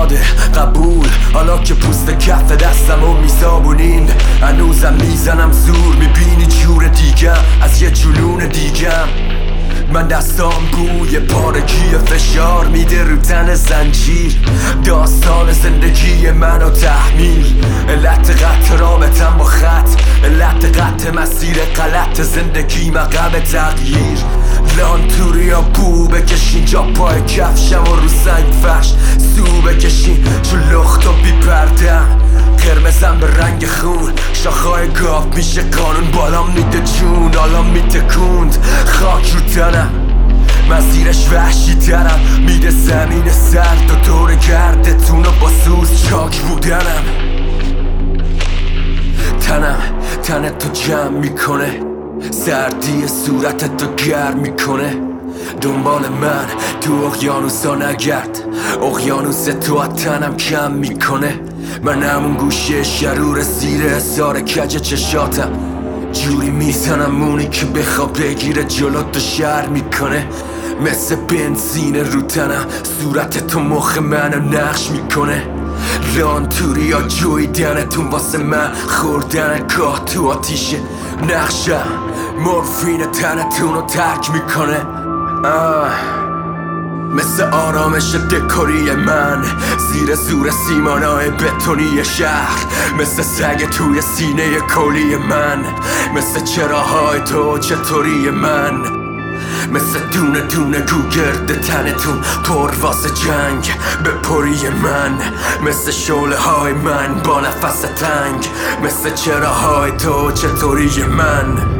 داده قبول. حالا که پوست کف دستم و میزابونین. هنوزم می‌زنم زور. می‌بینی جور دیگم از یه جنون دیگم من دستام بوی پارگی فشار میده رو تن زنجیر. داستان زندگی منو تحمیل. علت قطع رابطم با خط. علت قطع مسیر غلط زندگی مقام تغییر. لان یا بو بکشین جا پای کفشم و رو سنگ فش قرمزم به رنگ خون. شاخهای گاف میشه قانون بالا میده جون حالا میتکوند خاک رو تنم مسیرش وحشی ترم میده زمین سرد و دور گردتون و با سوز چاک بودنم. تنم تنت تو جمع می‌کنه. سردی صورتت تو گرم می‌کنه. دنبال من تو اقیانوسا نگرد. اقیانوس تو تنم کم می‌کنه. من همون گوشه شرور زیر اصار کج چشاتم. جوری می‌زنم مونی که بخواب بگیره جلو تو شهر می‌کنه. مثل بنزین رو تنم. صورت تو مخ منو نقش می‌کنه. ران توری یا جویدنتون واسه من خوردن گاه تو آتیشه. نقشم مورفین تنتون رو ترک می‌کنه. مثل آرامش دکوری من زیر زور سیمانای بتونی شهر. مثل سگ توی سینه کلی من مثل چراهای تو چطوری من. مثل دونه دونه گوگرد تنتون پر واسه جنگ به پری من. مثل شوله های من با نفس تنگ مثل چراهای تو چطوری من.